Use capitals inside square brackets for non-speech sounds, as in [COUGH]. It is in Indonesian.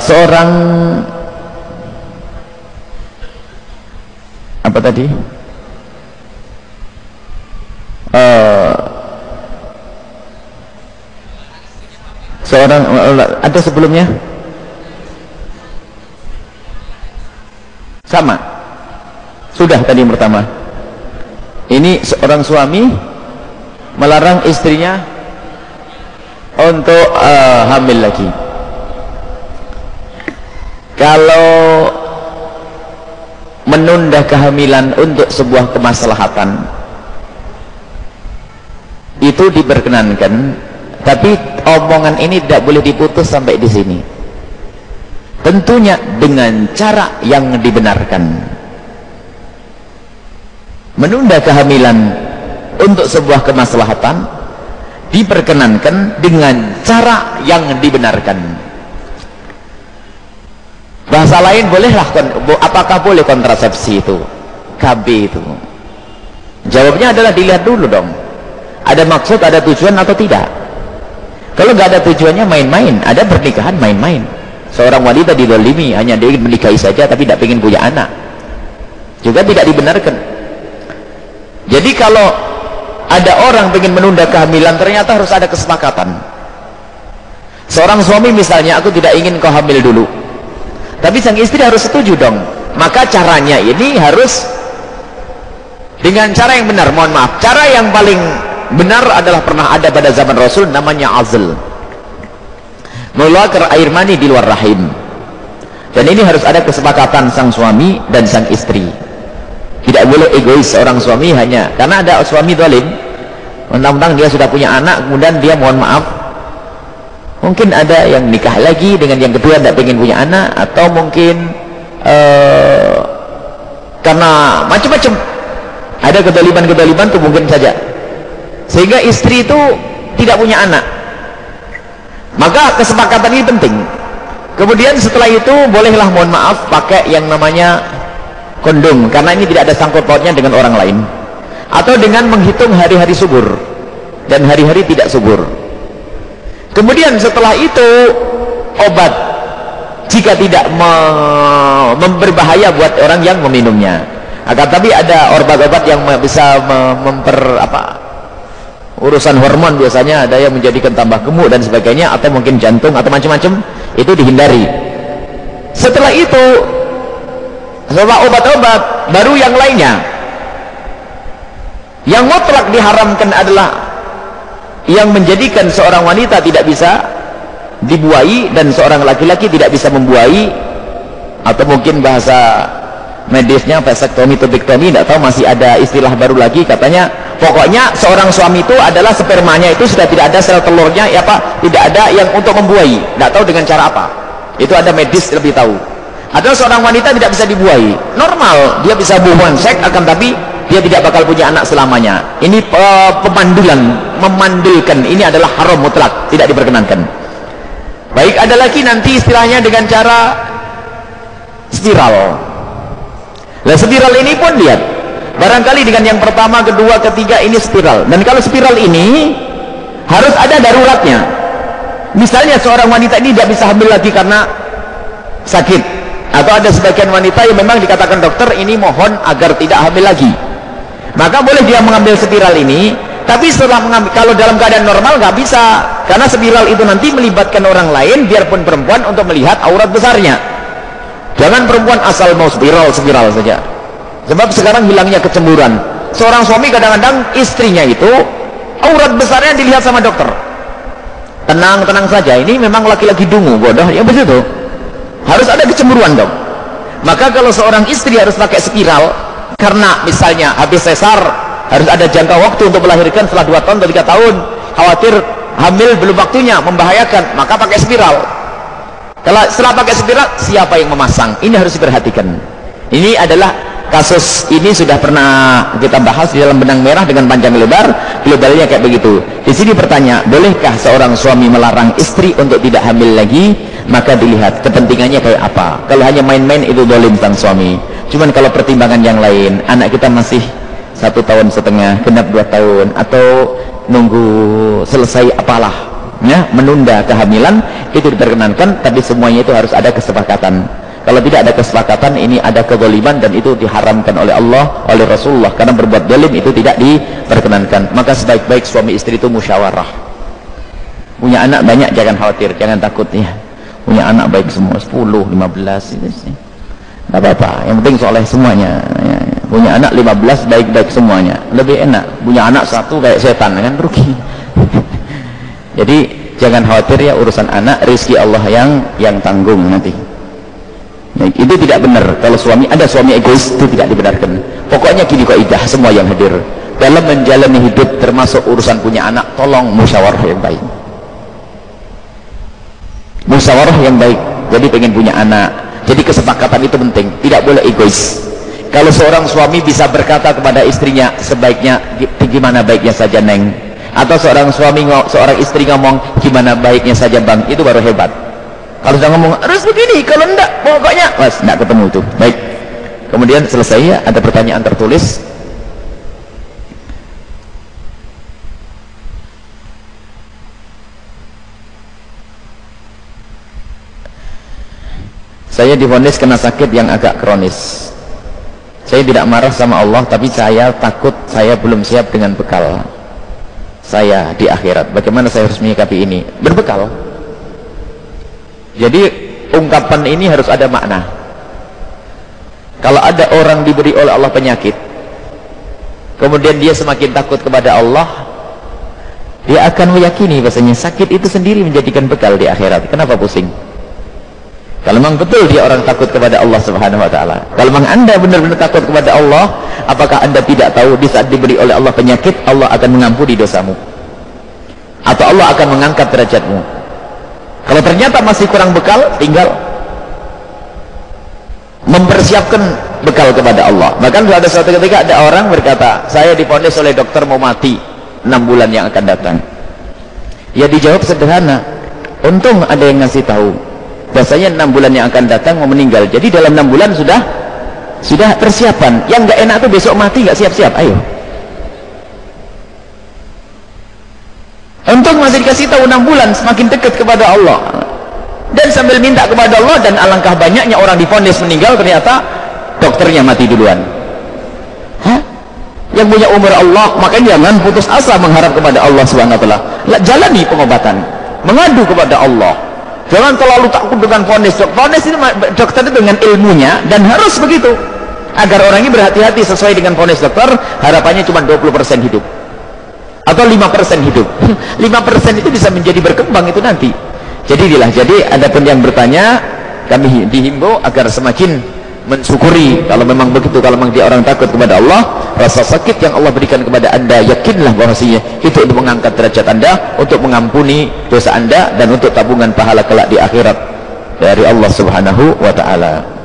seorang apa tadi? Uh, seorang ada sebelumnya? Sama. Sudah tadi pertama. Ini seorang suami melarang istrinya untuk uh, hamil lagi kalau menunda kehamilan untuk sebuah kemaslahatan itu diperkenankan tapi omongan ini tidak boleh diputus sampai di sini. Tentunya dengan cara yang dibenarkan. Menunda kehamilan untuk sebuah kemaslahatan diperkenankan dengan cara yang dibenarkan bahasa lain bolehlah apakah boleh kontrasepsi itu? KB itu. Jawabnya adalah dilihat dulu dong. Ada maksud ada tujuan atau tidak? Kalau nggak ada tujuannya main-main. Ada pernikahan main-main. Seorang wanita didolimi hanya dia ingin menikahi saja tapi tidak ingin punya anak. Juga tidak dibenarkan. Jadi kalau ada orang ingin menunda kehamilan ternyata harus ada kesepakatan. Seorang suami misalnya aku tidak ingin kau hamil dulu tapi sang istri harus setuju dong. Maka caranya ini harus dengan cara yang benar. Mohon maaf. Cara yang paling benar adalah pernah ada pada zaman Rasul namanya azl. Mengeluarkan air mani di luar rahim. Dan ini harus ada kesepakatan sang suami dan sang istri. Tidak boleh egois seorang suami hanya karena ada suami dolim mentang-mentang dia sudah punya anak kemudian dia mohon maaf mungkin ada yang nikah lagi dengan yang kedua tidak ingin punya anak atau mungkin uh, karena macam-macam. Ada kedaliman-kedaliman itu mungkin saja. Sehingga istri itu tidak punya anak. Maka kesepakatan ini penting. Kemudian setelah itu bolehlah mohon maaf pakai yang namanya kondom karena ini tidak ada sangkut pautnya dengan orang lain. Atau dengan menghitung hari-hari subur. Dan hari-hari tidak subur kemudian setelah itu obat. Jika tidak me berbahaya buat orang yang meminumnya. Akan tapi ada obat-obat yang bisa memper apa urusan hormon biasanya ada yang menjadikan tambah gemuk dan sebagainya atau mungkin jantung atau macam-macam itu dihindari. Setelah itu setelah obat-obat baru yang lainnya. Yang mutlak diharamkan adalah yang menjadikan seorang wanita tidak bisa dibuai dan seorang laki-laki tidak bisa membuai atau mungkin bahasa medisnya vasektomi tubiktomi tidak tahu masih ada istilah baru lagi katanya pokoknya seorang suami itu adalah spermanya itu sudah tidak ada sel telurnya ya pak tidak ada yang untuk membuai tidak tahu dengan cara apa. Itu ada medis lebih tahu. Ada seorang wanita tidak bisa dibuai normal dia bisa buang seks akan tapi dia tidak bakal punya anak selamanya. Ini uh, pemandulan memandulkan. Ini adalah haram mutlak tidak diperkenankan. Baik ada lagi nanti istilahnya dengan cara spiral. Nah spiral ini pun lihat. Barangkali dengan yang pertama, kedua, ketiga ini spiral. Dan kalau spiral ini harus ada daruratnya. Misalnya seorang wanita ini tidak bisa hamil lagi karena sakit. Atau ada sebagian wanita yang memang dikatakan dokter ini mohon agar tidak hamil lagi maka boleh dia mengambil spiral ini tapi setelah mengambil kalau dalam keadaan normal nggak bisa. Karena spiral itu nanti melibatkan orang lain biarpun perempuan untuk melihat aurat besarnya. Jangan perempuan asal mau spiral spiral saja. Sebab sekarang hilangnya kecemburuan. Seorang suami kadang-kadang istrinya itu aurat besarnya dilihat sama dokter. Tenang tenang saja ini memang laki-laki dungu bodoh. Ya begitu. Harus ada kecemburuan dong. Maka kalau seorang istri harus pakai spiral karena misalnya habis sesar harus ada jangka waktu untuk melahirkan setelah 2 tahun atau 3 tahun. Khawatir hamil belum waktunya membahayakan maka pakai spiral. Kalau setelah pakai spiral siapa yang memasang? Ini harus diperhatikan. Ini adalah kasus ini sudah pernah kita bahas di dalam benang merah dengan panjang lebar globalnya kayak begitu. Di sini bertanya bolehkah seorang suami melarang istri untuk tidak hamil lagi? Maka dilihat kepentingannya kayak apa. Kalau hanya main-main itu dolim sang suami cuman kalau pertimbangan yang lain anak kita masih satu tahun setengah genap dua tahun atau nunggu selesai apalah ya menunda kehamilan itu diperkenankan tapi semuanya itu harus ada kesepakatan. Kalau tidak ada kesepakatan ini ada kezaliman dan itu diharamkan oleh Allah oleh Rasulullah. Karena berbuat zalim itu tidak diperkenankan. Maka sebaik-baik suami istri itu musyawarah. Punya anak banyak jangan khawatir jangan takut ya. Punya anak baik semua 10 15 itu sih tidak apa-apa. Yang penting soleh semuanya. Ya. punya anak 15 baik-baik semuanya. Lebih enak. Punya anak satu kayak setan kan? Rugi. [LAUGHS] Jadi jangan khawatir ya urusan anak rizki Allah yang yang tanggung nanti. Ya, itu tidak benar. Kalau suami ada suami egois itu tidak dibenarkan. Pokoknya gini kok idah semua yang hadir. Dalam menjalani hidup termasuk urusan punya anak tolong musyawarah yang baik. Musyawarah yang baik. Jadi pengen punya anak jadi kesepakatan itu penting. Tidak boleh egois. Kalau seorang suami bisa berkata kepada istrinya sebaiknya gimana baiknya saja neng? Atau seorang suami seorang istri ngomong gimana baiknya saja bang? Itu baru hebat. Kalau sudah ngomong harus begini kalau enggak pokoknya. Mas enggak ketemu itu. Baik. Kemudian selesai ya ada pertanyaan tertulis saya difonis kena sakit yang agak kronis. Saya tidak marah sama Allah tapi saya takut saya belum siap dengan bekal saya di akhirat. Bagaimana saya harus menyikapi ini? Berbekal. Jadi ungkapan ini harus ada makna. Kalau ada orang diberi oleh Allah penyakit kemudian dia semakin takut kepada Allah dia akan meyakini bahasanya sakit itu sendiri menjadikan bekal di akhirat. Kenapa pusing kalau memang betul dia orang takut kepada Allah subhanahu wa ta'ala. Kalau memang anda benar-benar takut kepada Allah apakah anda tidak tahu di saat diberi oleh Allah penyakit Allah akan mengampuni dosamu? Atau Allah akan mengangkat derajatmu? Kalau ternyata masih kurang bekal tinggal mempersiapkan bekal kepada Allah. Bahkan ada suatu ketika ada orang berkata saya diponis oleh dokter mau mati 6 bulan yang akan datang. Ya dijawab sederhana untung ada yang ngasih tahu bahasanya enam bulan yang akan datang mau meninggal. Jadi dalam enam bulan sudah sudah persiapan. Yang nggak enak tuh besok mati nggak siap-siap. Ayo. Untuk masih dikasih tahu enam bulan semakin dekat kepada Allah. Dan sambil minta kepada Allah dan alangkah banyaknya orang difonis meninggal ternyata dokternya mati duluan. Hah? yang punya umur Allah makanya jangan putus asa mengharap kepada Allah swt jalani pengobatan. Mengadu kepada Allah Jangan terlalu takut dengan vonis. Vonis ini dokter itu dengan ilmunya dan harus begitu. Agar orang ini berhati-hati sesuai dengan vonis dokter, harapannya cuma 20% hidup. Atau 5% hidup. [LAUGHS] 5% itu bisa menjadi berkembang itu nanti. Jadi. Jadi ada pun yang bertanya, kami dihimbau agar semakin mensyukuri kalau memang begitu kalau memang dia orang takut kepada Allah rasa sakit yang Allah berikan kepada anda yakinlah bahwasanya itu untuk mengangkat derajat anda untuk mengampuni dosa anda dan untuk tabungan pahala kelak di akhirat dari Allah subhanahu wa ta'ala